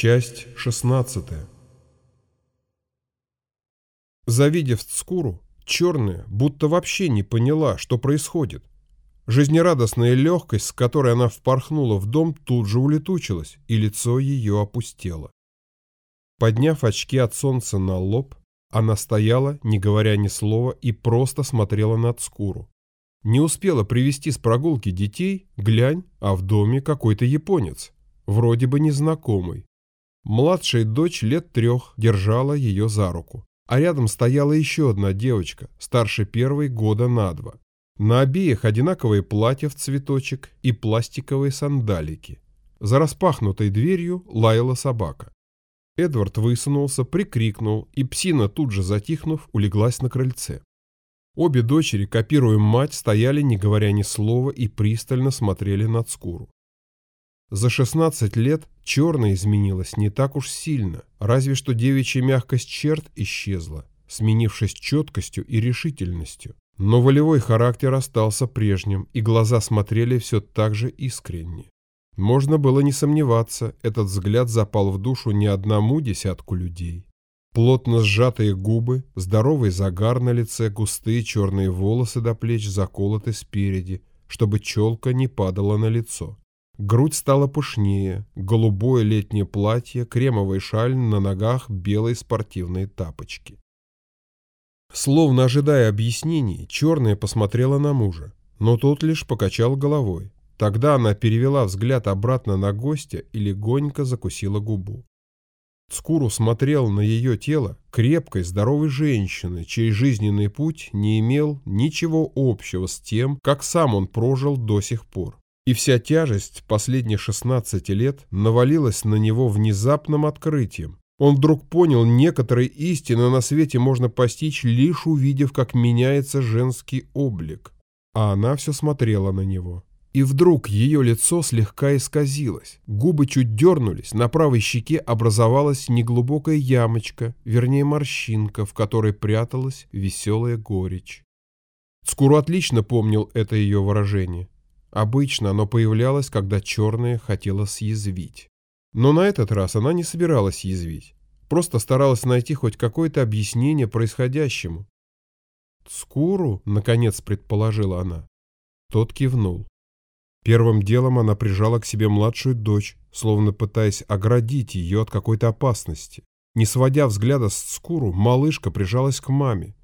Часть 16 Завидев Цкуру, черная будто вообще не поняла, что происходит. Жизнерадостная легкость, с которой она впорхнула в дом, тут же улетучилась, и лицо ее опустело. Подняв очки от солнца на лоб, она стояла, не говоря ни слова, и просто смотрела на Цкуру. Не успела привести с прогулки детей, глянь, а в доме какой-то японец, вроде бы незнакомый. Младшая дочь лет трех держала ее за руку, а рядом стояла еще одна девочка, старше первой года на два. На обеих одинаковые платья в цветочек и пластиковые сандалики. За распахнутой дверью лаяла собака. Эдвард высунулся, прикрикнул, и псина, тут же затихнув, улеглась на крыльце. Обе дочери, копируя мать, стояли, не говоря ни слова, и пристально смотрели на Цкуру. За 16 лет черная изменилась не так уж сильно, разве что девичья мягкость черт исчезла, сменившись четкостью и решительностью. Но волевой характер остался прежним, и глаза смотрели все так же искренне. Можно было не сомневаться, этот взгляд запал в душу не одному десятку людей. Плотно сжатые губы, здоровый загар на лице, густые черные волосы до плеч заколоты спереди, чтобы челка не падала на лицо. Грудь стала пушнее, голубое летнее платье, кремовый шаль, на ногах белые спортивные тапочки. Словно ожидая объяснений, черная посмотрела на мужа, но тот лишь покачал головой. Тогда она перевела взгляд обратно на гостя и легонько закусила губу. Скуру смотрел на ее тело крепкой, здоровой женщины, чей жизненный путь не имел ничего общего с тем, как сам он прожил до сих пор и вся тяжесть последних 16 лет навалилась на него внезапным открытием. Он вдруг понял, некоторые истины на свете можно постичь, лишь увидев, как меняется женский облик. А она все смотрела на него. И вдруг ее лицо слегка исказилось, губы чуть дернулись, на правой щеке образовалась неглубокая ямочка, вернее морщинка, в которой пряталась веселая горечь. Скуру отлично помнил это ее выражение. Обычно оно появлялось, когда черная хотела съязвить. Но на этот раз она не собиралась язвить, просто старалась найти хоть какое-то объяснение происходящему. «Скуру?» — наконец предположила она. Тот кивнул. Первым делом она прижала к себе младшую дочь, словно пытаясь оградить ее от какой-то опасности. Не сводя взгляда с Скуру, малышка прижалась к маме.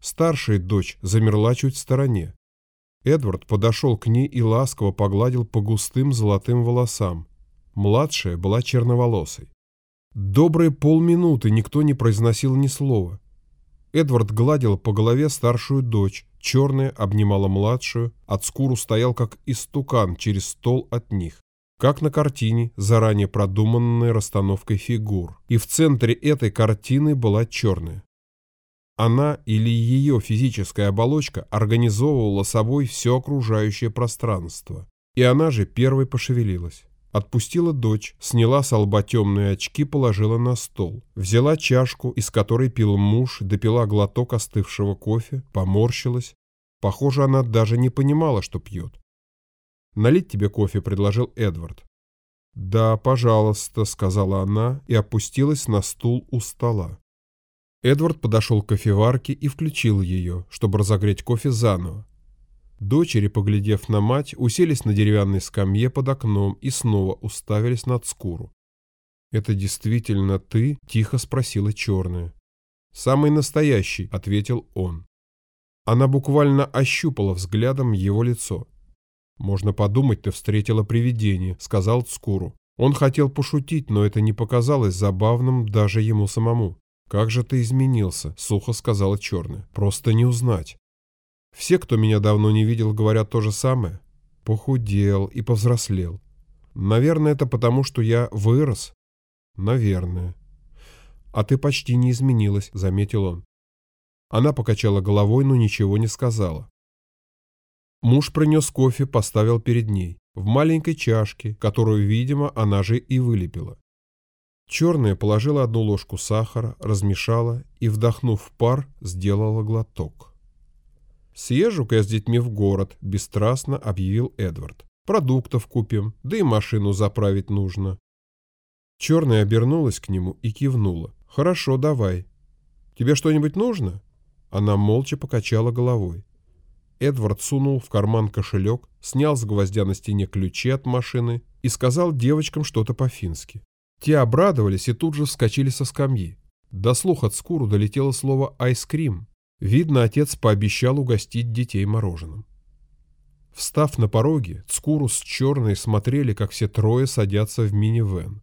Старшая дочь замерла чуть в стороне. Эдвард подошел к ней и ласково погладил по густым золотым волосам. Младшая была черноволосой. Добрые полминуты никто не произносил ни слова. Эдвард гладил по голове старшую дочь, черная обнимала младшую, от скуру стоял как истукан через стол от них. Как на картине, заранее продуманной расстановкой фигур. И в центре этой картины была черная. Она или ее физическая оболочка организовывала собой все окружающее пространство. И она же первой пошевелилась. Отпустила дочь, сняла с лба темные очки, положила на стол. Взяла чашку, из которой пил муж, допила глоток остывшего кофе, поморщилась. Похоже, она даже не понимала, что пьет. «Налить тебе кофе», — предложил Эдвард. «Да, пожалуйста», — сказала она и опустилась на стул у стола. Эдвард подошел к кофеварке и включил ее, чтобы разогреть кофе заново. Дочери, поглядев на мать, уселись на деревянной скамье под окном и снова уставились на Цкуру. «Это действительно ты?» – тихо спросила черная. «Самый настоящий», – ответил он. Она буквально ощупала взглядом его лицо. «Можно подумать, ты встретила привидение», – сказал Цкуру. Он хотел пошутить, но это не показалось забавным даже ему самому. «Как же ты изменился», — сухо сказала черная. «Просто не узнать». Все, кто меня давно не видел, говорят то же самое. Похудел и повзрослел. Наверное, это потому, что я вырос. Наверное. А ты почти не изменилась, заметил он. Она покачала головой, но ничего не сказала. Муж принес кофе, поставил перед ней, в маленькой чашке, которую, видимо, она же и вылепила. Черная положила одну ложку сахара, размешала и, вдохнув пар, сделала глоток. «Съезжу-ка я с детьми в город», – бесстрастно объявил Эдвард. «Продуктов купим, да и машину заправить нужно». Черная обернулась к нему и кивнула. «Хорошо, давай. Тебе что-нибудь нужно?» Она молча покачала головой. Эдвард сунул в карман кошелек, снял с гвоздя на стене ключи от машины и сказал девочкам что-то по-фински. Те обрадовались и тут же вскочили со скамьи. До слуха Цкуру долетело слово «айскрим». Видно, отец пообещал угостить детей мороженым. Встав на пороге, Цкуру с черной смотрели, как все трое садятся в минивэн.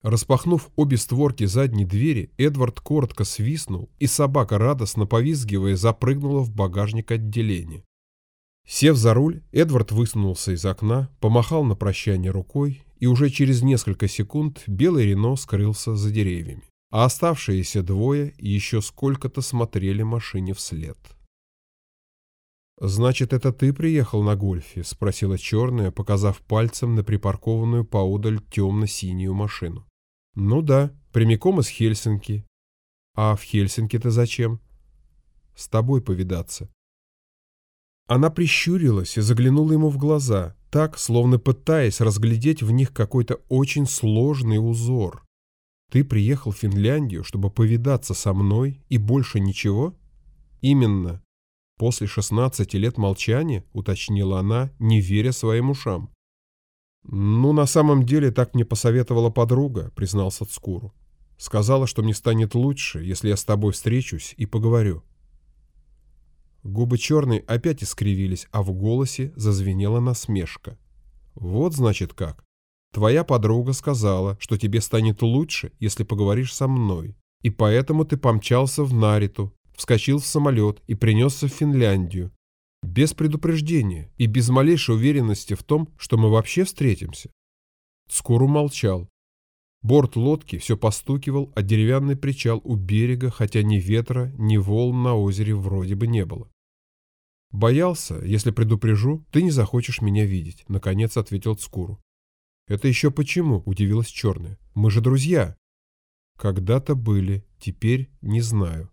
Распахнув обе створки задней двери, Эдвард коротко свистнул, и собака, радостно повизгивая, запрыгнула в багажник отделения. Сев за руль, Эдвард высунулся из окна, помахал на прощание рукой, и уже через несколько секунд белый Рено скрылся за деревьями, а оставшиеся двое еще сколько-то смотрели машине вслед. «Значит, это ты приехал на гольфе?» — спросила черная, показав пальцем на припаркованную поодаль темно-синюю машину. «Ну да, прямиком из Хельсинки». «А в Хельсинки-то зачем?» «С тобой повидаться». Она прищурилась и заглянула ему в глаза, так, словно пытаясь разглядеть в них какой-то очень сложный узор. «Ты приехал в Финляндию, чтобы повидаться со мной, и больше ничего?» «Именно. После 16 лет молчания», — уточнила она, не веря своим ушам. «Ну, на самом деле так мне посоветовала подруга», — признался Цкуру. «Сказала, что мне станет лучше, если я с тобой встречусь и поговорю». Губы черной опять искривились, а в голосе зазвенела насмешка. «Вот значит как. Твоя подруга сказала, что тебе станет лучше, если поговоришь со мной, и поэтому ты помчался в Нариту, вскочил в самолет и принесся в Финляндию. Без предупреждения и без малейшей уверенности в том, что мы вообще встретимся». Скору молчал. Борт лодки все постукивал, а деревянный причал у берега, хотя ни ветра, ни волн на озере вроде бы не было. «Боялся, если предупрежу, ты не захочешь меня видеть», — наконец ответил Цкуру. «Это еще почему?» — удивилась Черная. «Мы же друзья». «Когда-то были, теперь не знаю».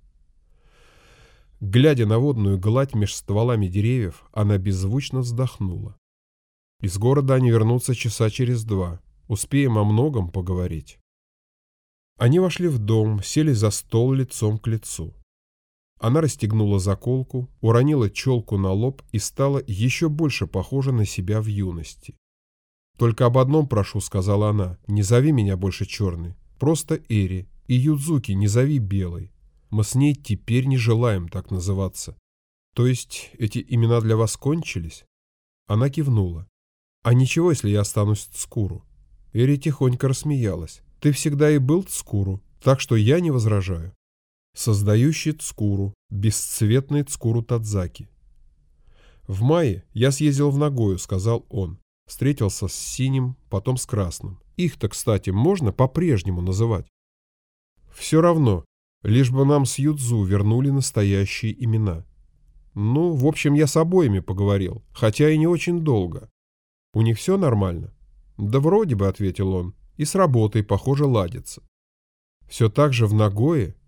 Глядя на водную гладь меж стволами деревьев, она беззвучно вздохнула. Из города они вернутся часа через два. Успеем о многом поговорить. Они вошли в дом, сели за стол лицом к лицу. Она расстегнула заколку, уронила челку на лоб и стала еще больше похожа на себя в юности. «Только об одном прошу», — сказала она, — «не зови меня больше черный, просто Эри, и Юдзуки не зови белой. Мы с ней теперь не желаем так называться. То есть эти имена для вас кончились?» Она кивнула. «А ничего, если я останусь Цкуру?» Эри тихонько рассмеялась. «Ты всегда и был Цкуру, так что я не возражаю создающий цкуру, бесцветный цкуру Тадзаки. «В мае я съездил в Нагою», — сказал он. Встретился с синим, потом с красным. Их-то, кстати, можно по-прежнему называть. Все равно, лишь бы нам с Юдзу вернули настоящие имена. Ну, в общем, я с обоими поговорил, хотя и не очень долго. У них все нормально? Да вроде бы, ответил он, и с работой, похоже, ладится. Все так же в Нагое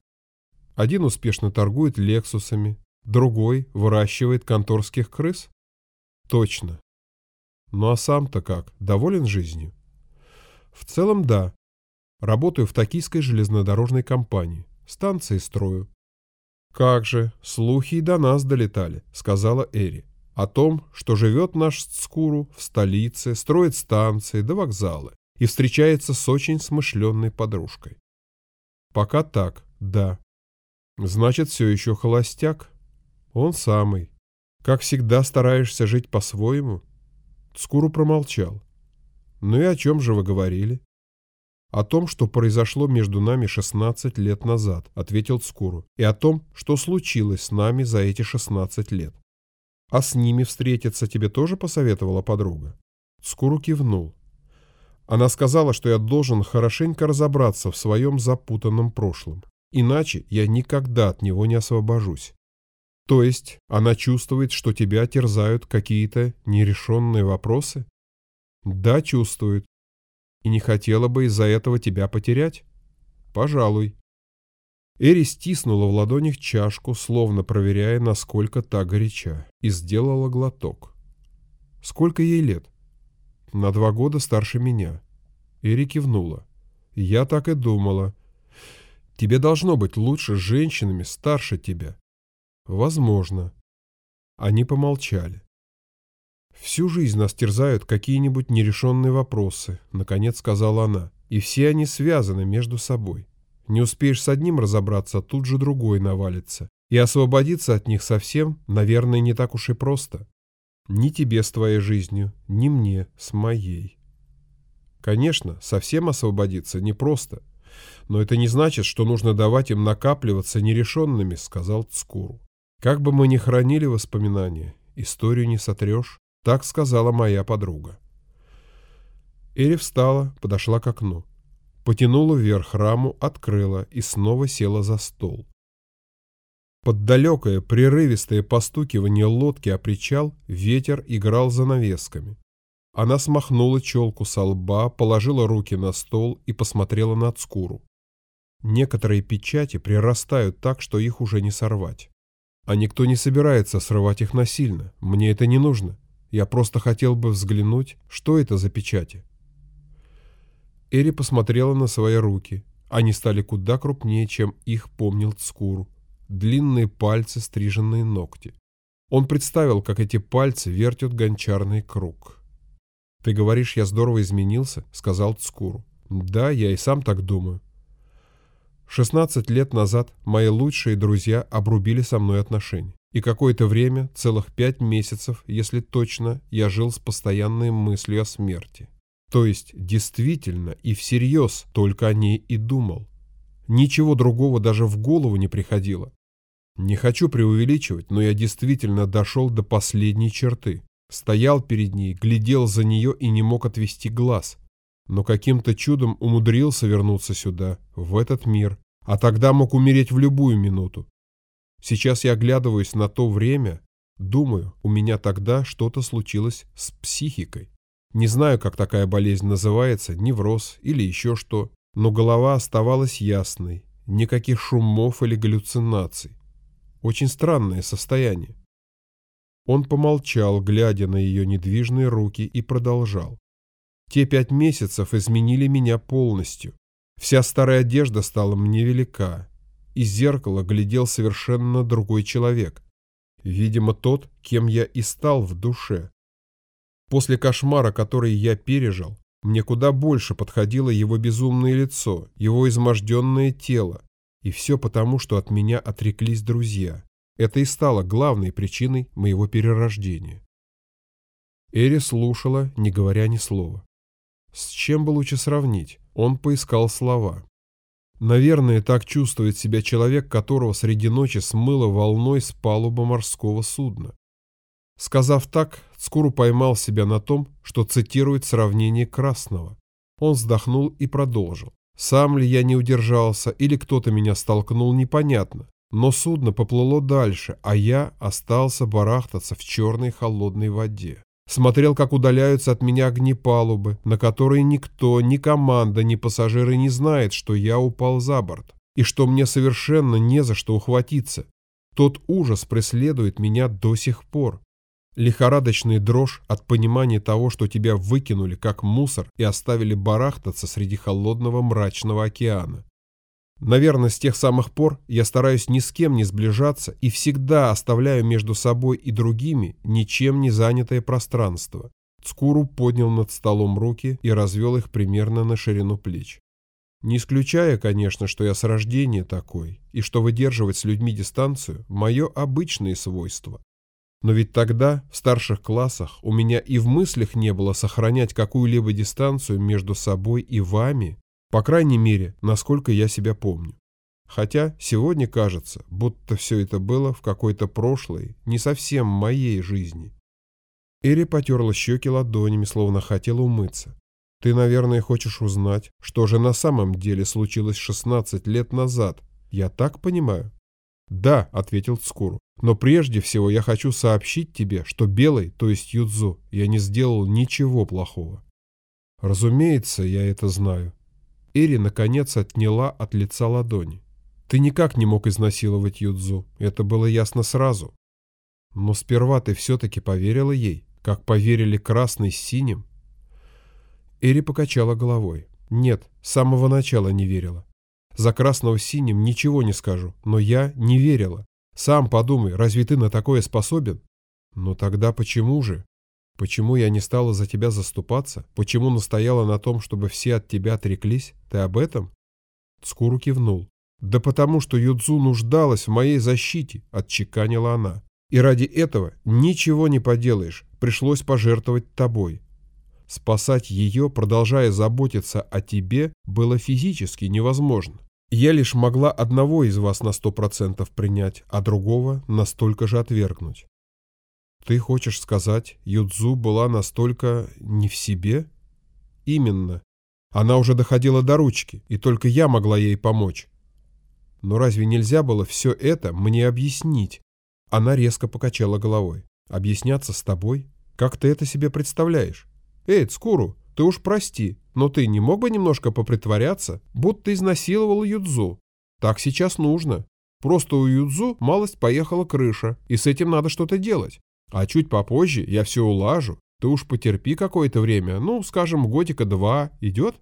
один успешно торгует лексусами, другой выращивает конторских крыс? Точно. Ну а сам-то как, доволен жизнью? В целом да. Работаю в токийской железнодорожной компании. Станции строю. Как же, слухи и до нас долетали, сказала Эри. О том, что живет наш Цкуру в столице, строит станции да вокзалы и встречается с очень смышленной подружкой. Пока так, да. Значит, все еще холостяк? Он самый. Как всегда стараешься жить по-своему? Скуру промолчал. Ну и о чем же вы говорили? О том, что произошло между нами 16 лет назад, ответил Цкуру, и о том, что случилось с нами за эти 16 лет. А с ними встретиться тебе тоже посоветовала подруга? Цкуру кивнул. Она сказала, что я должен хорошенько разобраться в своем запутанном прошлом. Иначе я никогда от него не освобожусь. То есть она чувствует, что тебя терзают какие-то нерешенные вопросы? Да, чувствует. И не хотела бы из-за этого тебя потерять? Пожалуй. Эри стиснула в ладонях чашку, словно проверяя, насколько та горяча, и сделала глоток. Сколько ей лет? На два года старше меня. Эри кивнула. Я так и думала. Тебе должно быть лучше с женщинами старше тебя. Возможно. Они помолчали. Всю жизнь нас терзают какие-нибудь нерешенные вопросы, наконец сказала она, и все они связаны между собой. Не успеешь с одним разобраться, тут же другой навалится. И освободиться от них совсем, наверное, не так уж и просто. Ни тебе с твоей жизнью, ни мне с моей. Конечно, совсем освободиться непросто. Но это не значит, что нужно давать им накапливаться нерешенными, сказал Цкуру. Как бы мы ни хранили воспоминания, историю не сотрешь, так сказала моя подруга. Эри встала, подошла к окну. Потянула вверх раму, открыла и снова села за стол. Под далекое, прерывистое постукивание лодки о причал ветер играл занавесками. Она смахнула челку со лба, положила руки на стол и посмотрела на Цкуру. Некоторые печати прирастают так, что их уже не сорвать. А никто не собирается срывать их насильно. Мне это не нужно. Я просто хотел бы взглянуть, что это за печати. Эри посмотрела на свои руки. Они стали куда крупнее, чем их помнил Цкуру длинные пальцы, стриженные ногти. Он представил, как эти пальцы вертят гончарный круг. «Ты говоришь, я здорово изменился?» — сказал Цкуру. «Да, я и сам так думаю». Шестнадцать лет назад мои лучшие друзья обрубили со мной отношения. И какое-то время, целых пять месяцев, если точно, я жил с постоянной мыслью о смерти. То есть, действительно и всерьез только о ней и думал. Ничего другого даже в голову не приходило. Не хочу преувеличивать, но я действительно дошел до последней черты. Стоял перед ней, глядел за нее и не мог отвести глаз. Но каким-то чудом умудрился вернуться сюда, в этот мир, а тогда мог умереть в любую минуту. Сейчас я оглядываюсь на то время, думаю, у меня тогда что-то случилось с психикой. Не знаю, как такая болезнь называется, невроз или еще что, но голова оставалась ясной, никаких шумов или галлюцинаций. Очень странное состояние. Он помолчал, глядя на ее недвижные руки, и продолжал. Те пять месяцев изменили меня полностью. Вся старая одежда стала мне велика. Из зеркала глядел совершенно другой человек. Видимо, тот, кем я и стал в душе. После кошмара, который я пережил, мне куда больше подходило его безумное лицо, его изможденное тело, и все потому, что от меня отреклись друзья. Это и стало главной причиной моего перерождения. Эри слушала, не говоря ни слова. С чем бы лучше сравнить? Он поискал слова. Наверное, так чувствует себя человек, которого среди ночи смыло волной с палубы морского судна. Сказав так, Скуру поймал себя на том, что цитирует сравнение Красного. Он вздохнул и продолжил. Сам ли я не удержался или кто-то меня столкнул, непонятно. Но судно поплыло дальше, а я остался барахтаться в черной холодной воде. Смотрел, как удаляются от меня огни палубы, на которые никто, ни команда, ни пассажиры не знает, что я упал за борт, и что мне совершенно не за что ухватиться. Тот ужас преследует меня до сих пор. Лихорадочный дрожь от понимания того, что тебя выкинули как мусор и оставили барахтаться среди холодного мрачного океана. Наверное, с тех самых пор я стараюсь ни с кем не сближаться и всегда оставляю между собой и другими ничем не занятое пространство. Цкуру поднял над столом руки и развел их примерно на ширину плеч. Не исключая, конечно, что я с рождения такой, и что выдерживать с людьми дистанцию – мое обычное свойство. Но ведь тогда, в старших классах, у меня и в мыслях не было сохранять какую-либо дистанцию между собой и вами, по крайней мере, насколько я себя помню. Хотя сегодня кажется, будто все это было в какой-то прошлой, не совсем моей жизни. Эри потерла щеки ладонями, словно хотела умыться. Ты, наверное, хочешь узнать, что же на самом деле случилось 16 лет назад. Я так понимаю? Да, ответил Цкуру. Но прежде всего я хочу сообщить тебе, что Белый, то есть Юдзу, я не сделал ничего плохого. Разумеется, я это знаю. Эри, наконец, отняла от лица ладони. Ты никак не мог изнасиловать Юдзу, это было ясно сразу. Но сперва ты все-таки поверила ей, как поверили красный с синим. Эри покачала головой. Нет, с самого начала не верила. За красного синим ничего не скажу, но я не верила. Сам подумай, разве ты на такое способен? Но тогда почему же? Почему я не стала за тебя заступаться? Почему настояла на том, чтобы все от тебя отреклись? Ты об этом? Цкуру кивнул. Да потому что Юдзу нуждалась в моей защите, отчеканила она. И ради этого ничего не поделаешь, пришлось пожертвовать тобой. Спасать ее, продолжая заботиться о тебе, было физически невозможно. Я лишь могла одного из вас на сто процентов принять, а другого настолько же отвергнуть. Ты хочешь сказать, Юдзу была настолько не в себе? Именно. Она уже доходила до ручки, и только я могла ей помочь. Но разве нельзя было все это мне объяснить? Она резко покачала головой. Объясняться с тобой? Как ты это себе представляешь? «Эй, Цкуру, ты уж прости, но ты не мог бы немножко попритворяться, будто изнасиловал Юдзу? Так сейчас нужно. Просто у Юдзу малость поехала крыша, и с этим надо что-то делать. А чуть попозже я все улажу. Ты уж потерпи какое-то время, ну, скажем, годика два. Идет?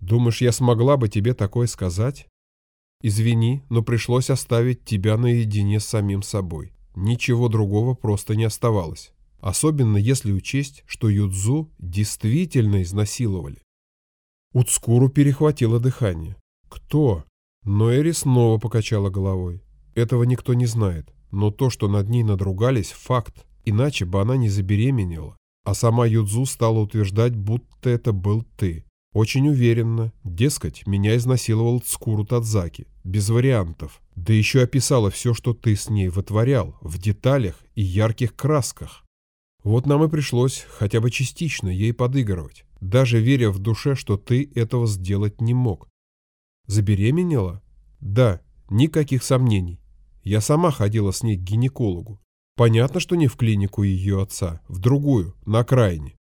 Думаешь, я смогла бы тебе такое сказать? Извини, но пришлось оставить тебя наедине с самим собой. Ничего другого просто не оставалось. Особенно если учесть, что Юдзу действительно изнасиловали. Уцкуру перехватило дыхание. Кто? Но Эри снова покачала головой. Этого никто не знает. Но то, что над ней надругались, факт. Иначе бы она не забеременела. А сама Юдзу стала утверждать, будто это был ты. Очень уверенно. Дескать, меня изнасиловал Цкуру Тадзаки. Без вариантов. Да еще описала все, что ты с ней вытворял. В деталях и ярких красках. Вот нам и пришлось хотя бы частично ей подыгрывать, даже веря в душе, что ты этого сделать не мог. Забеременела? Да, никаких сомнений. Я сама ходила с ней к гинекологу. Понятно, что не в клинику ее отца, в другую, на окраине.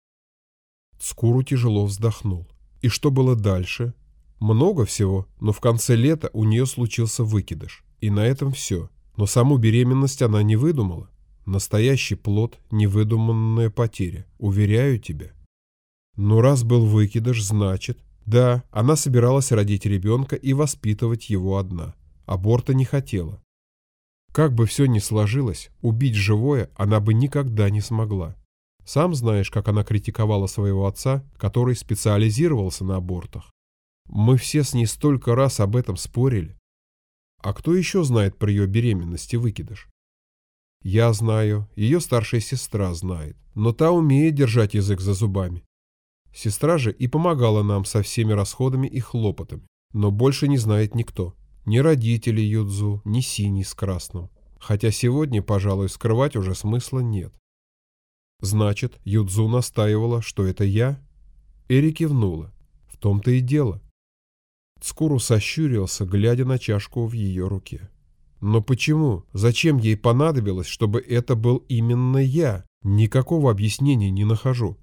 Скуру тяжело вздохнул. И что было дальше? Много всего, но в конце лета у нее случился выкидыш. И на этом все. Но саму беременность она не выдумала. Настоящий плод – невыдуманная потеря, уверяю тебя. Но раз был выкидыш, значит... Да, она собиралась родить ребенка и воспитывать его одна. Аборта не хотела. Как бы все ни сложилось, убить живое она бы никогда не смогла. Сам знаешь, как она критиковала своего отца, который специализировался на абортах. Мы все с ней столько раз об этом спорили. А кто еще знает про ее беременность и выкидыш? Я знаю, ее старшая сестра знает, но та умеет держать язык за зубами. Сестра же и помогала нам со всеми расходами и хлопотами, но больше не знает никто. Ни родители Юдзу, ни синий с красным. Хотя сегодня, пожалуй, скрывать уже смысла нет. Значит, Юдзу настаивала, что это я? Эри кивнула. В том-то и дело. Цкуру сощурился, глядя на чашку в ее руке. Но почему? Зачем ей понадобилось, чтобы это был именно я? Никакого объяснения не нахожу.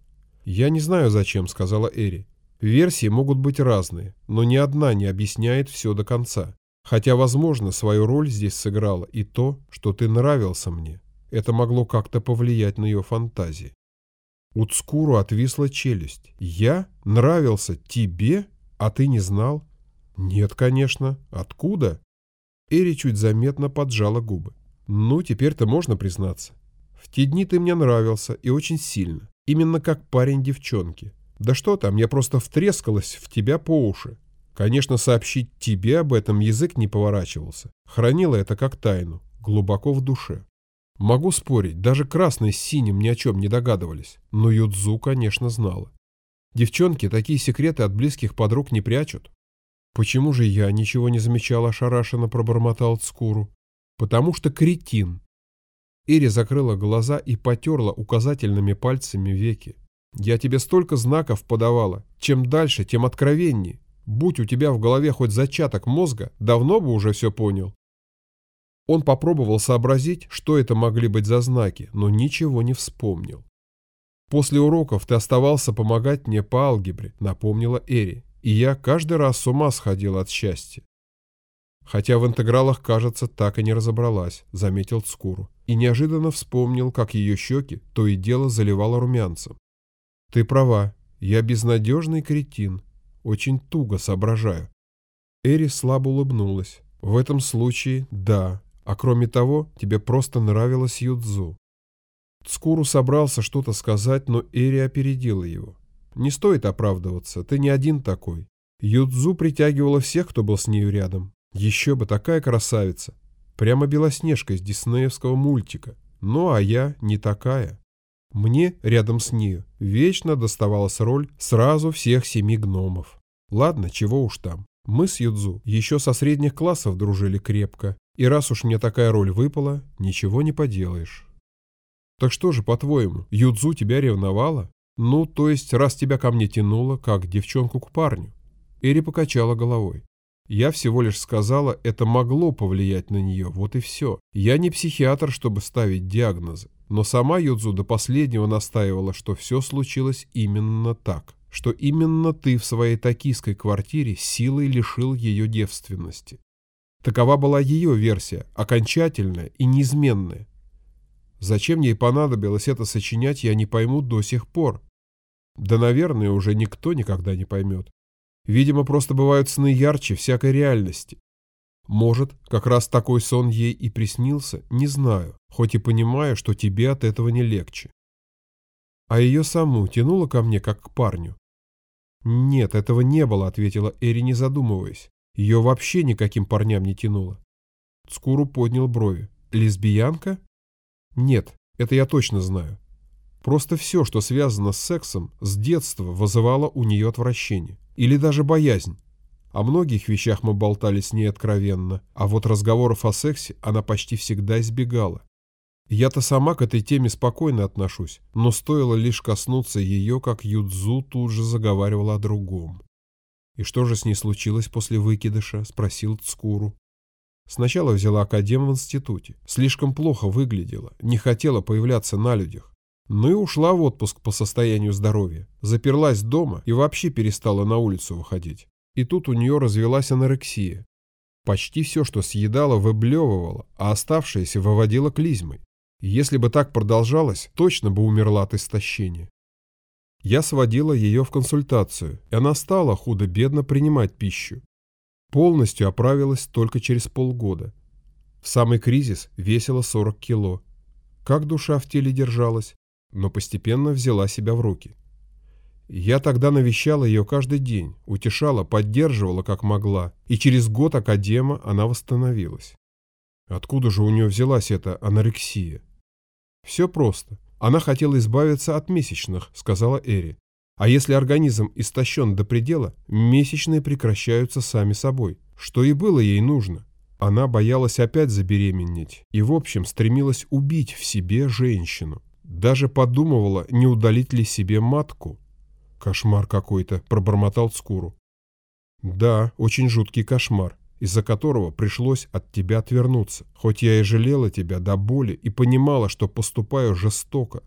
Я не знаю зачем, сказала Эри. Версии могут быть разные, но ни одна не объясняет все до конца. Хотя, возможно, свою роль здесь сыграло и то, что ты нравился мне. Это могло как-то повлиять на ее фантазии. У Цкуру отвисла челюсть. «Я? Нравился тебе? А ты не знал?» «Нет, конечно. Откуда?» Эри чуть заметно поджала губы. «Ну, теперь-то можно признаться. В те дни ты мне нравился, и очень сильно. Именно как парень девчонки. Да что там, я просто втрескалась в тебя по уши. Конечно, сообщить тебе об этом язык не поворачивался. Хранила это как тайну, глубоко в душе. Могу спорить, даже красный с синим ни о чем не догадывались. Но Юдзу, конечно, знала. Девчонки такие секреты от близких подруг не прячут. «Почему же я ничего не замечал?» – ошарашенно пробормотал Цкуру. «Потому что кретин». Ири закрыла глаза и потерла указательными пальцами веки. «Я тебе столько знаков подавала. Чем дальше, тем откровеннее. Будь у тебя в голове хоть зачаток мозга, давно бы уже все понял». Он попробовал сообразить, что это могли быть за знаки, но ничего не вспомнил. «После уроков ты оставался помогать мне по алгебре», — напомнила Эри. И я каждый раз с ума сходил от счастья. Хотя в интегралах, кажется, так и не разобралась, заметил Цкуру. И неожиданно вспомнил, как ее щеки то и дело заливало румянцем. Ты права, я безнадежный кретин. Очень туго соображаю. Эри слабо улыбнулась. В этом случае да. А кроме того, тебе просто нравилось Юдзу. Цкуру собрался что-то сказать, но Эри опередила его. Не стоит оправдываться, ты не один такой. Юдзу притягивала всех, кто был с нею рядом. Еще бы такая красавица. Прямо Белоснежка из диснеевского мультика. Ну, а я не такая. Мне, рядом с нею, вечно доставалась роль сразу всех семи гномов. Ладно, чего уж там. Мы с Юдзу еще со средних классов дружили крепко. И раз уж мне такая роль выпала, ничего не поделаешь. Так что же, по-твоему, Юдзу тебя ревновала? Ну, то есть, раз тебя ко мне тянуло, как девчонку к парню. Эри покачала головой. Я всего лишь сказала, это могло повлиять на нее, вот и все. Я не психиатр, чтобы ставить диагнозы. Но сама Юдзу до последнего настаивала, что все случилось именно так. Что именно ты в своей токийской квартире силой лишил ее девственности. Такова была ее версия, окончательная и неизменная. Зачем ей понадобилось это сочинять, я не пойму до сих пор. Да, наверное, уже никто никогда не поймет. Видимо, просто бывают сны ярче всякой реальности. Может, как раз такой сон ей и приснился, не знаю, хоть и понимаю, что тебе от этого не легче. А ее саму тянуло ко мне, как к парню. «Нет, этого не было», — ответила Эри, не задумываясь. Ее вообще никаким парням не тянуло. Скуру поднял брови. «Лесбиянка?» «Нет, это я точно знаю. Просто все, что связано с сексом, с детства вызывало у нее отвращение. Или даже боязнь. О многих вещах мы болтали с ней откровенно, а вот разговоров о сексе она почти всегда избегала. Я-то сама к этой теме спокойно отношусь, но стоило лишь коснуться ее, как Юдзу тут же заговаривала о другом. «И что же с ней случилось после выкидыша?» – спросил Цкуру. Сначала взяла академ в институте. Слишком плохо выглядела, не хотела появляться на людях. Ну и ушла в отпуск по состоянию здоровья. Заперлась дома и вообще перестала на улицу выходить. И тут у нее развелась анорексия. Почти все, что съедала, выблевывала, а оставшееся выводила клизмой. Если бы так продолжалось, точно бы умерла от истощения. Я сводила ее в консультацию, и она стала худо-бедно принимать пищу. Полностью оправилась только через полгода. В самый кризис весила 40 кило. Как душа в теле держалась, но постепенно взяла себя в руки. Я тогда навещала ее каждый день, утешала, поддерживала как могла, и через год академа она восстановилась. Откуда же у нее взялась эта анорексия? Все просто. Она хотела избавиться от месячных, сказала Эри. А если организм истощен до предела, месячные прекращаются сами собой, что и было ей нужно. Она боялась опять забеременеть и, в общем, стремилась убить в себе женщину. Даже подумывала, не удалить ли себе матку. Кошмар какой-то, пробормотал Скуру. Да, очень жуткий кошмар, из-за которого пришлось от тебя отвернуться. Хоть я и жалела тебя до боли и понимала, что поступаю жестоко.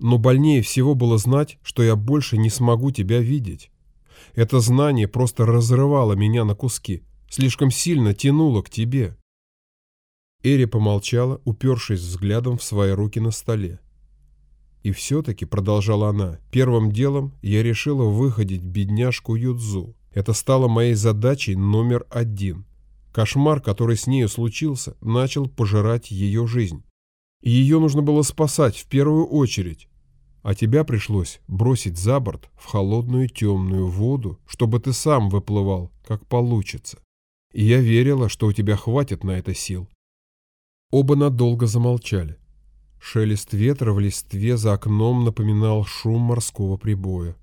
Но больнее всего было знать, что я больше не смогу тебя видеть. Это знание просто разрывало меня на куски, слишком сильно тянуло к тебе. Эри помолчала, упершись взглядом в свои руки на столе. И все-таки, продолжала она, первым делом я решила выходить бедняжку Юдзу. Это стало моей задачей номер один. Кошмар, который с нею случился, начал пожирать ее жизнь. И ее нужно было спасать в первую очередь. А тебя пришлось бросить за борт в холодную темную воду, чтобы ты сам выплывал, как получится. И я верила, что у тебя хватит на это сил. Оба надолго замолчали. Шелест ветра в листве за окном напоминал шум морского прибоя.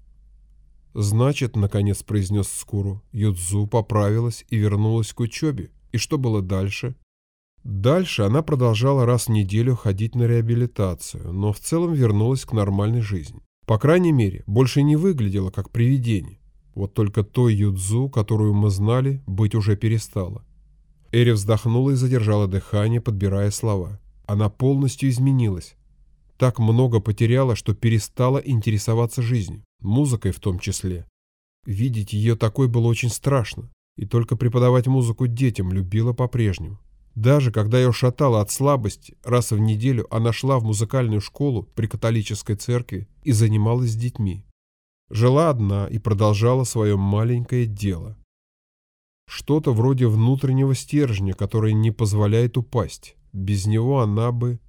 «Значит, — наконец произнес Скуру, — Юдзу поправилась и вернулась к учебе. И что было дальше?» Дальше она продолжала раз в неделю ходить на реабилитацию, но в целом вернулась к нормальной жизни. По крайней мере, больше не выглядела как привидение. Вот только той Юдзу, которую мы знали, быть уже перестала. Эри вздохнула и задержала дыхание, подбирая слова. Она полностью изменилась. Так много потеряла, что перестала интересоваться жизнью, музыкой в том числе. Видеть ее такой было очень страшно, и только преподавать музыку детям любила по-прежнему. Даже когда ее шатало от слабости, раз в неделю она шла в музыкальную школу при католической церкви и занималась с детьми. Жила одна и продолжала свое маленькое дело. Что-то вроде внутреннего стержня, который не позволяет упасть. Без него она бы...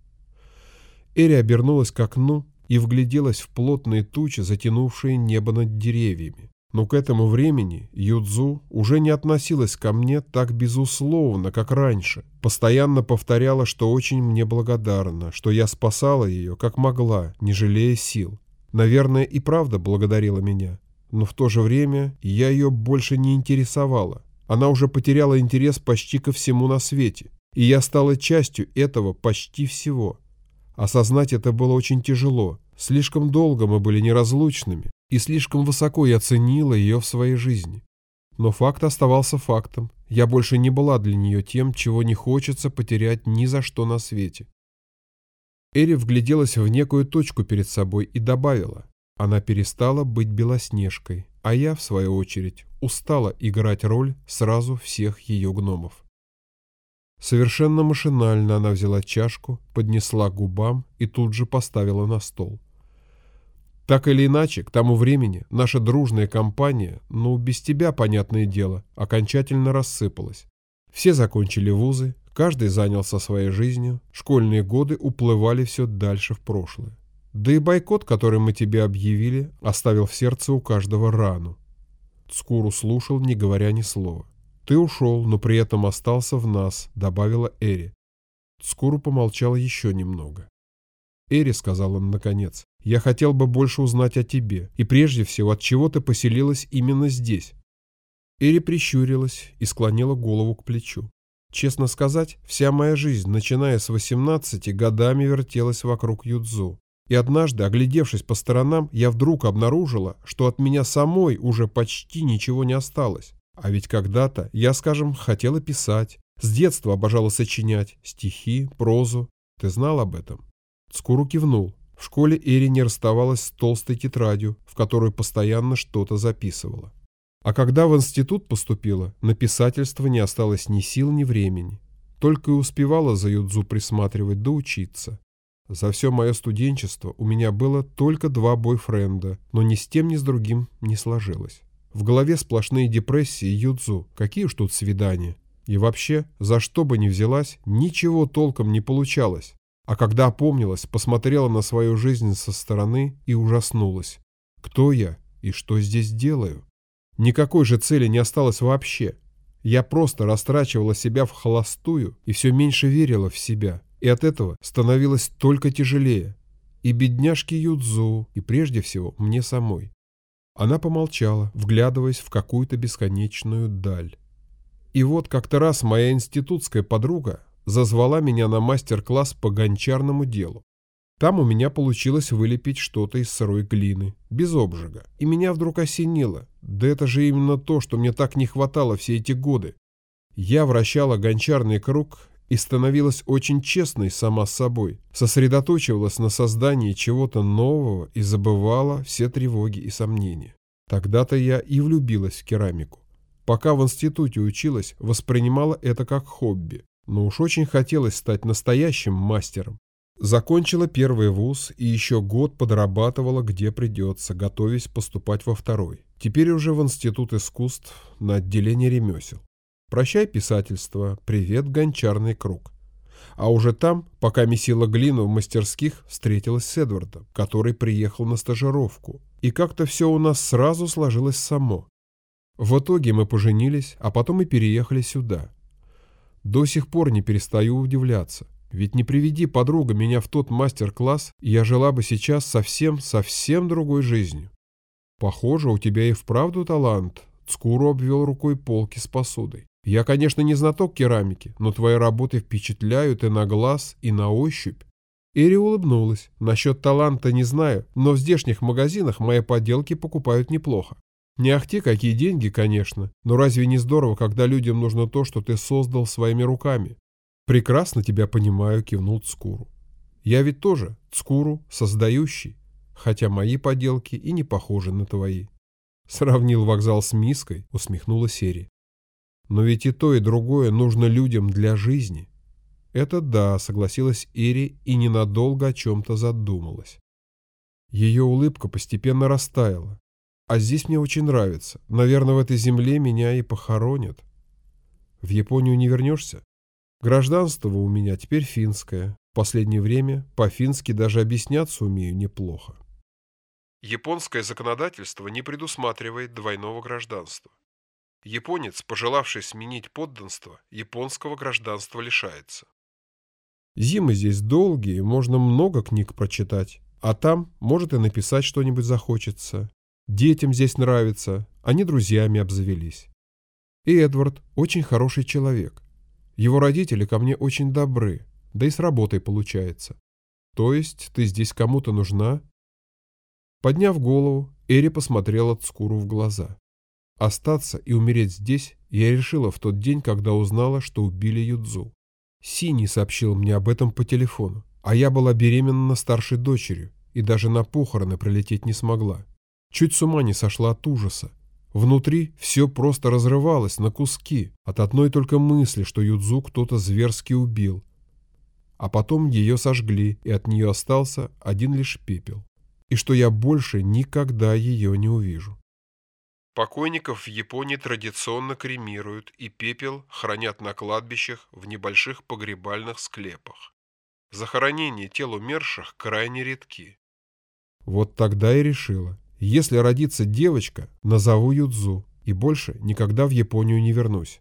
Эри обернулась к окну и вгляделась в плотные тучи, затянувшие небо над деревьями. Но к этому времени Юдзу уже не относилась ко мне так безусловно, как раньше. Постоянно повторяла, что очень мне благодарна, что я спасала ее, как могла, не жалея сил. Наверное, и правда благодарила меня. Но в то же время я ее больше не интересовала. Она уже потеряла интерес почти ко всему на свете. И я стала частью этого почти всего. Осознать это было очень тяжело. Слишком долго мы были неразлучными, и слишком высоко я ценила ее в своей жизни. Но факт оставался фактом. Я больше не была для нее тем, чего не хочется потерять ни за что на свете. Эри вгляделась в некую точку перед собой и добавила. Она перестала быть Белоснежкой, а я, в свою очередь, устала играть роль сразу всех ее гномов. Совершенно машинально она взяла чашку, поднесла к губам и тут же поставила на стол. Так или иначе, к тому времени наша дружная компания, ну, без тебя, понятное дело, окончательно рассыпалась. Все закончили вузы, каждый занялся своей жизнью, школьные годы уплывали все дальше в прошлое. Да и бойкот, который мы тебе объявили, оставил в сердце у каждого рану. Цкуру слушал, не говоря ни слова. «Ты ушел, но при этом остался в нас», — добавила Эри. Скуру помолчал еще немного. «Эри», — сказал он наконец, — «я хотел бы больше узнать о тебе, и прежде всего, от чего ты поселилась именно здесь». Эри прищурилась и склонила голову к плечу. Честно сказать, вся моя жизнь, начиная с 18, годами вертелась вокруг Юдзу. И однажды, оглядевшись по сторонам, я вдруг обнаружила, что от меня самой уже почти ничего не осталось. А ведь когда-то я, скажем, хотела писать, с детства обожала сочинять стихи, прозу. Ты знал об этом? Скуру кивнул. В школе Эри не расставалась с толстой тетрадью, в которую постоянно что-то записывала. А когда в институт поступила, на писательство не осталось ни сил, ни времени. Только и успевала за Юдзу присматривать да учиться. За все мое студенчество у меня было только два бойфренда, но ни с тем, ни с другим не сложилось. В голове сплошные депрессии и юдзу. Какие уж тут свидания. И вообще, за что бы ни взялась, ничего толком не получалось. А когда опомнилась, посмотрела на свою жизнь со стороны и ужаснулась. Кто я и что здесь делаю? Никакой же цели не осталось вообще. Я просто растрачивала себя в холостую и все меньше верила в себя. И от этого становилось только тяжелее. И бедняжке Юдзу, и прежде всего мне самой. Она помолчала, вглядываясь в какую-то бесконечную даль. И вот как-то раз моя институтская подруга зазвала меня на мастер-класс по гончарному делу. Там у меня получилось вылепить что-то из сырой глины, без обжига. И меня вдруг осенило. Да это же именно то, что мне так не хватало все эти годы. Я вращала гончарный круг и становилась очень честной сама с собой, сосредоточивалась на создании чего-то нового и забывала все тревоги и сомнения. Тогда-то я и влюбилась в керамику. Пока в институте училась, воспринимала это как хобби, но уж очень хотелось стать настоящим мастером. Закончила первый вуз и еще год подрабатывала где придется, готовясь поступать во второй. Теперь уже в Институт искусств на отделение ремесел. Прощай писательство, привет гончарный круг. А уже там, пока месила глину в мастерских, встретилась с Эдвардом, который приехал на стажировку. И как-то все у нас сразу сложилось само. В итоге мы поженились, а потом и переехали сюда. До сих пор не перестаю удивляться. Ведь не приведи подруга меня в тот мастер-класс, я жила бы сейчас совсем-совсем другой жизнью. Похоже, у тебя и вправду талант. Цкуру обвел рукой полки с посудой. Я, конечно, не знаток керамики, но твои работы впечатляют и на глаз, и на ощупь. Ири улыбнулась. Насчет таланта не знаю, но в здешних магазинах мои поделки покупают неплохо. Не ахти какие деньги, конечно, но разве не здорово, когда людям нужно то, что ты создал своими руками? Прекрасно тебя понимаю, кивнул Цкуру. Я ведь тоже Цкуру, создающий, хотя мои поделки и не похожи на твои. Сравнил вокзал с миской, усмехнула Сери. Но ведь и то, и другое нужно людям для жизни. Это да, согласилась Ири и ненадолго о чем-то задумалась. Ее улыбка постепенно растаяла. А здесь мне очень нравится. Наверное, в этой земле меня и похоронят. В Японию не вернешься? Гражданство у меня теперь финское. В последнее время по-фински даже объясняться умею неплохо. Японское законодательство не предусматривает двойного гражданства. Японец, пожелавший сменить подданство, японского гражданства лишается. Зимы здесь долгие, можно много книг прочитать, а там, может, и написать что-нибудь захочется. Детям здесь нравится, они друзьями обзавелись. И Эдвард очень хороший человек. Его родители ко мне очень добры, да и с работой получается. То есть ты здесь кому-то нужна? Подняв голову, Эри посмотрела Цкуру в глаза. Остаться и умереть здесь я решила в тот день, когда узнала, что убили Юдзу. Синий сообщил мне об этом по телефону, а я была беременна старшей дочерью и даже на похороны прилететь не смогла. Чуть с ума не сошла от ужаса. Внутри все просто разрывалось на куски от одной только мысли, что Юдзу кто-то зверски убил. А потом ее сожгли, и от нее остался один лишь пепел. И что я больше никогда ее не увижу. Покойников в Японии традиционно кремируют и пепел хранят на кладбищах в небольших погребальных склепах. Захоронения тел умерших крайне редки. Вот тогда и решила, если родится девочка, назову Юдзу и больше никогда в Японию не вернусь.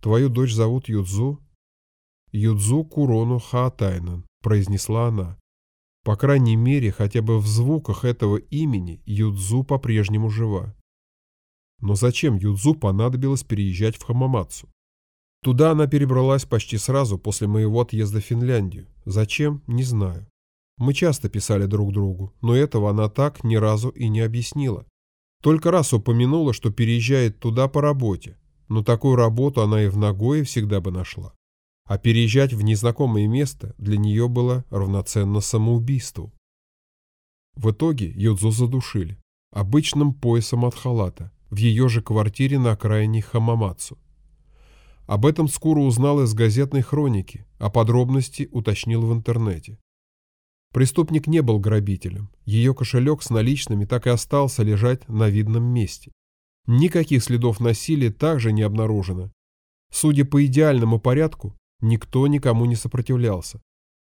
Твою дочь зовут Юдзу? Юдзу Курону Хаатайнан, произнесла она. По крайней мере, хотя бы в звуках этого имени Юдзу по-прежнему жива. Но зачем Юдзу понадобилось переезжать в Хамамацу? Туда она перебралась почти сразу после моего отъезда в Финляндию. Зачем? Не знаю. Мы часто писали друг другу, но этого она так ни разу и не объяснила. Только раз упомянула, что переезжает туда по работе, но такую работу она и в Нагое всегда бы нашла. А переезжать в незнакомое место для нее было равноценно самоубийству. В итоге Юдзу задушили обычным поясом от халата, в ее же квартире на окраине Хамамацу. Об этом скоро узнал из газетной хроники, а подробности уточнил в интернете. Преступник не был грабителем, ее кошелек с наличными так и остался лежать на видном месте. Никаких следов насилия также не обнаружено. Судя по идеальному порядку, никто никому не сопротивлялся.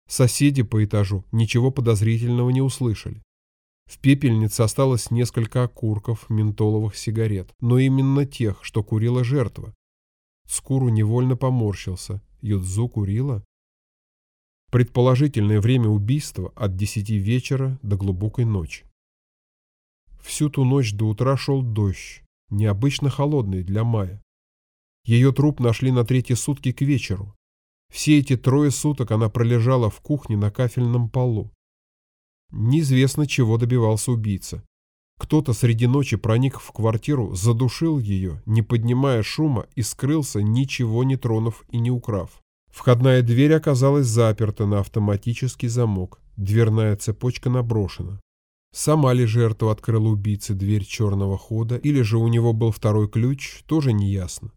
Соседи по этажу ничего подозрительного не услышали. В пепельнице осталось несколько окурков ментоловых сигарет, но именно тех, что курила жертва. Скуру невольно поморщился. Юдзу курила? Предположительное время убийства от 10 вечера до глубокой ночи. Всю ту ночь до утра шел дождь, необычно холодный для мая. Ее труп нашли на третьи сутки к вечеру. Все эти трое суток она пролежала в кухне на кафельном полу. Неизвестно, чего добивался убийца. Кто-то среди ночи проник в квартиру, задушил ее, не поднимая шума, и скрылся, ничего не тронув и не украв. Входная дверь оказалась заперта на автоматический замок, дверная цепочка наброшена. Сама ли жертва открыла убийце дверь черного хода, или же у него был второй ключ, тоже неясно.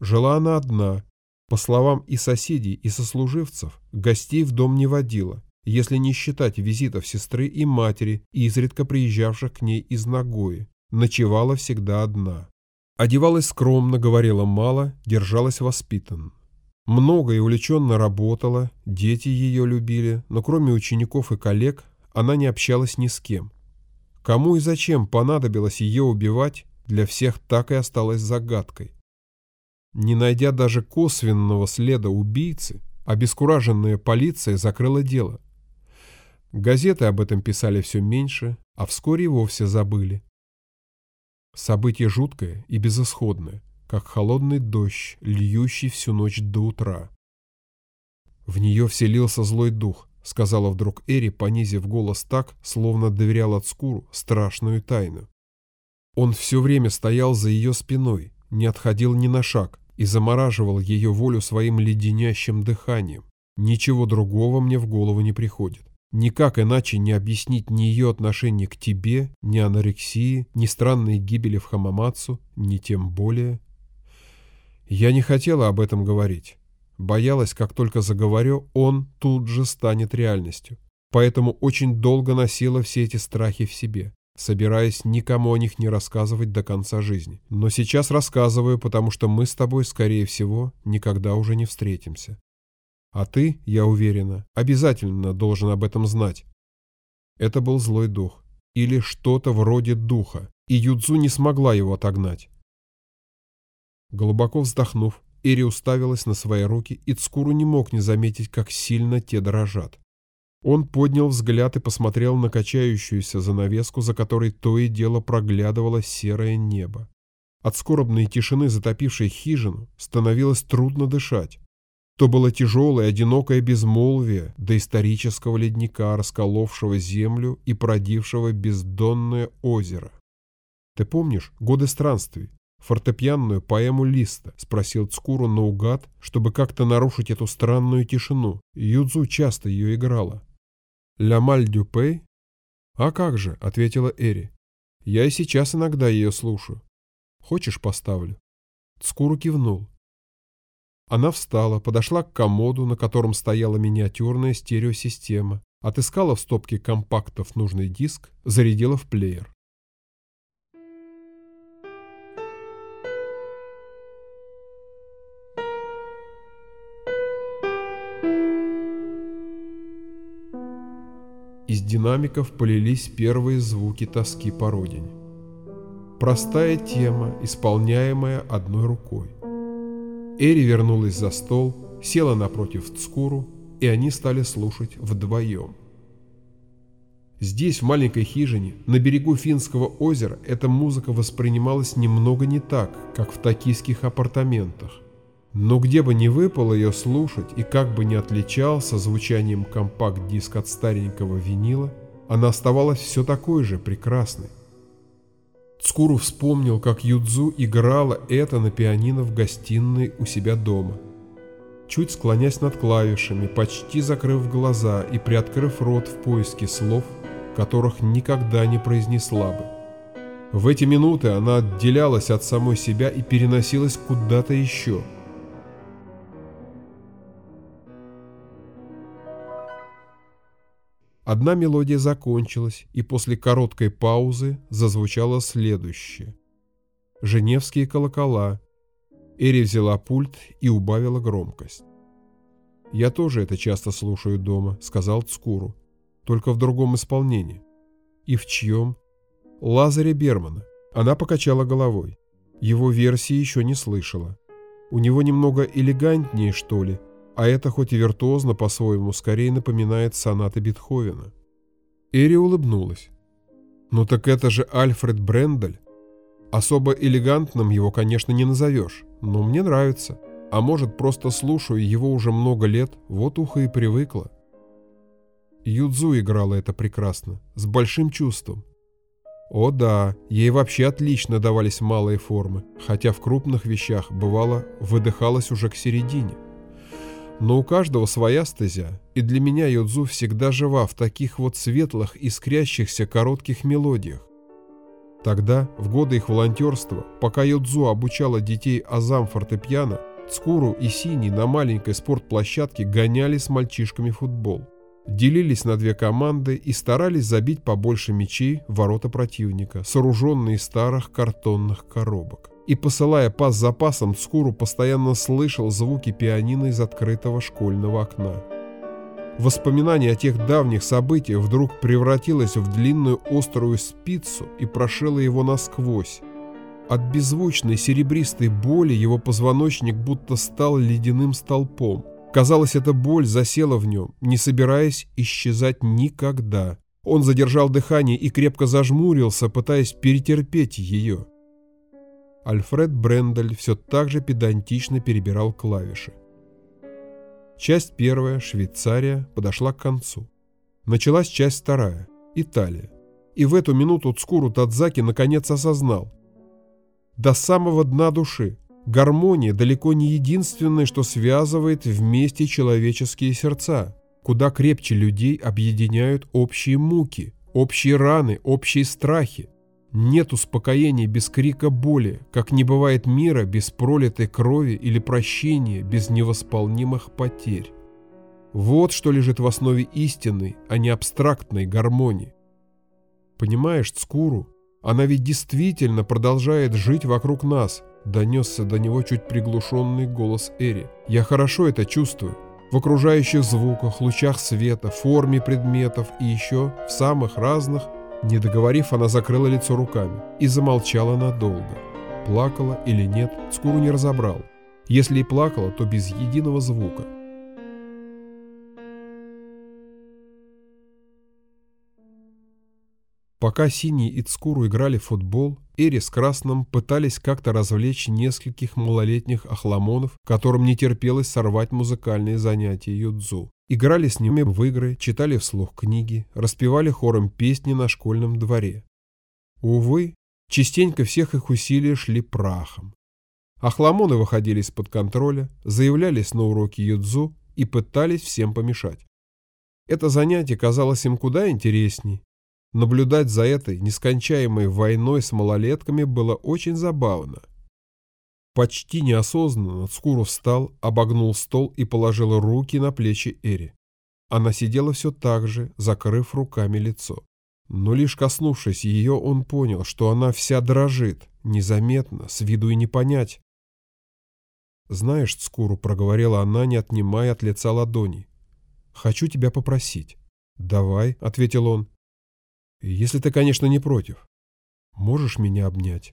Жила она одна. По словам и соседей, и сослуживцев, гостей в дом не водила, если не считать визитов сестры и матери, изредка приезжавших к ней из Нагои. Ночевала всегда одна. Одевалась скромно, говорила мало, держалась воспитанно. Много и увлеченно работала, дети ее любили, но кроме учеников и коллег она не общалась ни с кем. Кому и зачем понадобилось ее убивать, для всех так и осталось загадкой. Не найдя даже косвенного следа убийцы, обескураженная полиция закрыла дело. Газеты об этом писали все меньше, а вскоре и вовсе забыли. Событие жуткое и безысходное, как холодный дождь, льющий всю ночь до утра. В нее вселился злой дух, сказала вдруг Эри, понизив голос так, словно доверял Ацкуру страшную тайну. Он все время стоял за ее спиной, не отходил ни на шаг и замораживал ее волю своим леденящим дыханием. Ничего другого мне в голову не приходит. Никак иначе не объяснить ни ее отношение к тебе, ни анорексии, ни странной гибели в Хамамацу, ни тем более. Я не хотела об этом говорить. Боялась, как только заговорю, он тут же станет реальностью. Поэтому очень долго носила все эти страхи в себе. собираясь никому о них не рассказывать до конца жизни. Но сейчас рассказываю, потому что мы с тобой, скорее всего, никогда уже не встретимся. А ты, я уверена, обязательно должен об этом знать. Это был злой дух. Или что-то вроде духа. И Юдзу не смогла его отогнать. Глубоко вздохнув, Эри уставилась на свои руки, и Цкуру не мог не заметить, как сильно те дрожат. Он поднял взгляд и посмотрел на качающуюся занавеску, за которой то и дело проглядывало серое небо. От скорбной тишины, затопившей хижину, становилось трудно дышать. То было тяжелое, одинокое безмолвие доисторического ледника, расколовшего землю и породившего бездонное озеро. «Ты помнишь годы странствий, фортепианную поэму Листа?» — спросил Цкуру наугад, чтобы как-то нарушить эту странную тишину. Юдзу часто ее играла. «Ля Маль Дюпей?» «А как же», — ответила Эри. «Я и сейчас иногда ее слушаю. Хочешь, поставлю?» Цкуру кивнул. Она встала, подошла к комоду, на котором стояла миниатюрная стереосистема, отыскала в стопке компактов нужный диск, зарядила в плеер. Из динамиков полились первые звуки тоски по родине. Простая тема, исполняемая одной рукой. Эри вернулась за стол, села напротив Цкуру, и они стали слушать вдвоем. Здесь, в маленькой хижине, на берегу Финского озера, эта музыка воспринималась немного не так, как в токийских апартаментах. Но где бы ни выпало ее слушать и как бы ни отличался звучанием компакт-диск от старенького винила, она оставалась все такой же прекрасной. Цкуру вспомнил, как Юдзу играла это на пианино в гостиной у себя дома. Чуть склонясь над клавишами, почти закрыв глаза и приоткрыв рот в поиске слов, которых никогда не произнесла бы. В эти минуты она отделялась от самой себя и переносилась куда-то еще – Одна мелодия закончилась, и после короткой паузы зазвучало следующее. Женевские колокола. Эри взяла пульт и убавила громкость. «Я тоже это часто слушаю дома», — сказал Цкуру. «Только в другом исполнении». «И в чьем?» «Лазаря Бермана». Она покачала головой. Его версии еще не слышала. У него немного элегантнее, что ли, а это хоть и виртуозно по-своему, скорее напоминает сонаты Бетховена. Эри улыбнулась. «Ну так это же Альфред Брендель. Особо элегантным его, конечно, не назовешь, но мне нравится. А может, просто слушаю его уже много лет, вот ухо и привыкла». Юдзу играла это прекрасно, с большим чувством. О да, ей вообще отлично давались малые формы, хотя в крупных вещах, бывало, выдыхалась уже к середине. Но у каждого своя стезя, и для меня Йодзу всегда жива в таких вот светлых, искрящихся коротких мелодиях. Тогда, в годы их волонтерства, пока Йодзу обучала детей азам фортепиано, Цкуру и Синий на маленькой спортплощадке гоняли с мальчишками футбол. Делились на две команды и старались забить побольше мячей в ворота противника, сооруженные из старых картонных коробок и, посылая пас за пасом, Цкуру постоянно слышал звуки пианино из открытого школьного окна. Воспоминание о тех давних событиях вдруг превратилось в длинную острую спицу и прошило его насквозь. От беззвучной серебристой боли его позвоночник будто стал ледяным столпом. Казалось, эта боль засела в нем, не собираясь исчезать никогда. Он задержал дыхание и крепко зажмурился, пытаясь перетерпеть ее. Альфред Брендель все так же педантично перебирал клавиши. Часть первая, Швейцария, подошла к концу. Началась часть вторая, Италия. И в эту минуту Цкуру Тадзаки наконец осознал. До самого дна души гармония далеко не единственное, что связывает вместе человеческие сердца. Куда крепче людей объединяют общие муки, общие раны, общие страхи. Нет успокоения без крика боли, как не бывает мира без пролитой крови или прощения без невосполнимых потерь. Вот что лежит в основе истинной, а не абстрактной гармонии. Понимаешь, Цкуру, она ведь действительно продолжает жить вокруг нас, донесся до него чуть приглушенный голос Эри. Я хорошо это чувствую. В окружающих звуках, лучах света, форме предметов и еще в самых разных. Не договорив, она закрыла лицо руками и замолчала надолго. Плакала или нет, Цкуру не разобрал. Если и плакала, то без единого звука. Пока Синий и Цкуру играли в футбол, Эри с Красным пытались как-то развлечь нескольких малолетних охламонов, которым не терпелось сорвать музыкальные занятия юдзу. Играли с ними в игры, читали вслух книги, распевали хором песни на школьном дворе. Увы, частенько всех их усилия шли прахом. Охламоны выходили из-под контроля, заявлялись на уроки юдзу и пытались всем помешать. Это занятие казалось им куда интересней, Наблюдать за этой нескончаемой войной с малолетками было очень забавно. Почти неосознанно Цкуру встал, обогнул стол и положил руки на плечи Эри. Она сидела все так же, закрыв руками лицо. Но лишь коснувшись ее, он понял, что она вся дрожит, незаметно, с виду и не понять. «Знаешь, Цкуру», — проговорила она, не отнимая от лица ладони, — «хочу тебя попросить». «Давай», — ответил он. Если ты, конечно, не против. Можешь меня обнять?»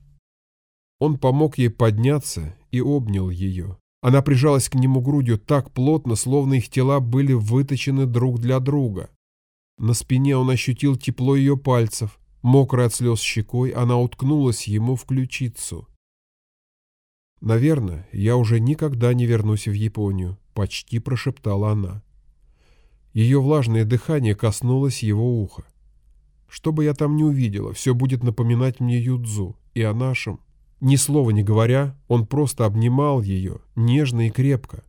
Он помог ей подняться и обнял ее. Она прижалась к нему грудью так плотно, словно их тела были выточены друг для друга. На спине он ощутил тепло ее пальцев. Мокрая от слез щекой, она уткнулась ему в ключицу. «Наверное, я уже никогда не вернусь в Японию», — почти прошептала она. Ее влажное дыхание коснулось его уха. Что бы я там ни увидела, все будет напоминать мне Юдзу и о нашем. Ни слова не говоря, он просто обнимал ее, нежно и крепко.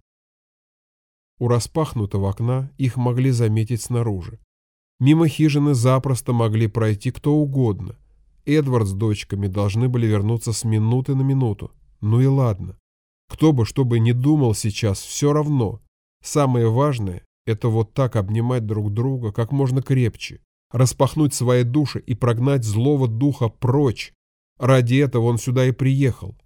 У распахнутого окна их могли заметить снаружи. Мимо хижины запросто могли пройти кто угодно. Эдвард с дочками должны были вернуться с минуты на минуту. Ну и ладно. Кто бы что бы ни думал сейчас, все равно. Самое важное – это вот так обнимать друг друга как можно крепче распахнуть свои души и прогнать злого духа прочь. Ради этого он сюда и приехал.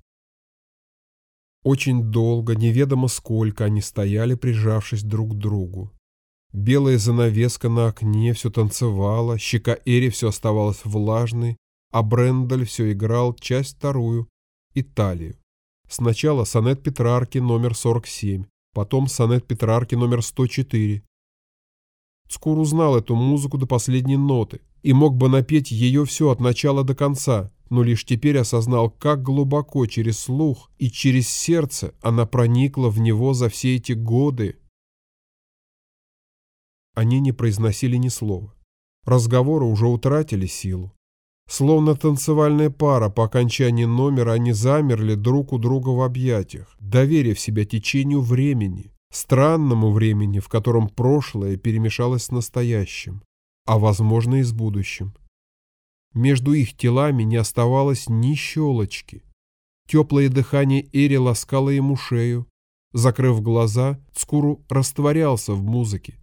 Очень долго, неведомо сколько, они стояли, прижавшись друг к другу. Белая занавеска на окне все танцевала, щека Эри все оставалась влажной, а Брендель все играл часть вторую, Италию. Сначала сонет Петрарки номер 47, потом сонет Петрарки номер 104, Скоро узнал эту музыку до последней ноты и мог бы напеть ее все от начала до конца, но лишь теперь осознал, как глубоко через слух и через сердце она проникла в него за все эти годы. Они не произносили ни слова. Разговоры уже утратили силу. Словно танцевальная пара, по окончании номера они замерли друг у друга в объятиях, доверив себя течению времени, странному времени, в котором прошлое перемешалось с настоящим, а возможно и с будущим. Между их телами не оставалось ни щелочки. Теплое дыхание Эри ласкало ему шею. Закрыв глаза, Цкуру растворялся в музыке.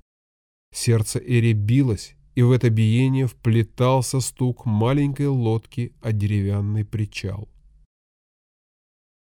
Сердце Эри билось, и в это биение вплетался стук маленькой лодки о деревянный причал.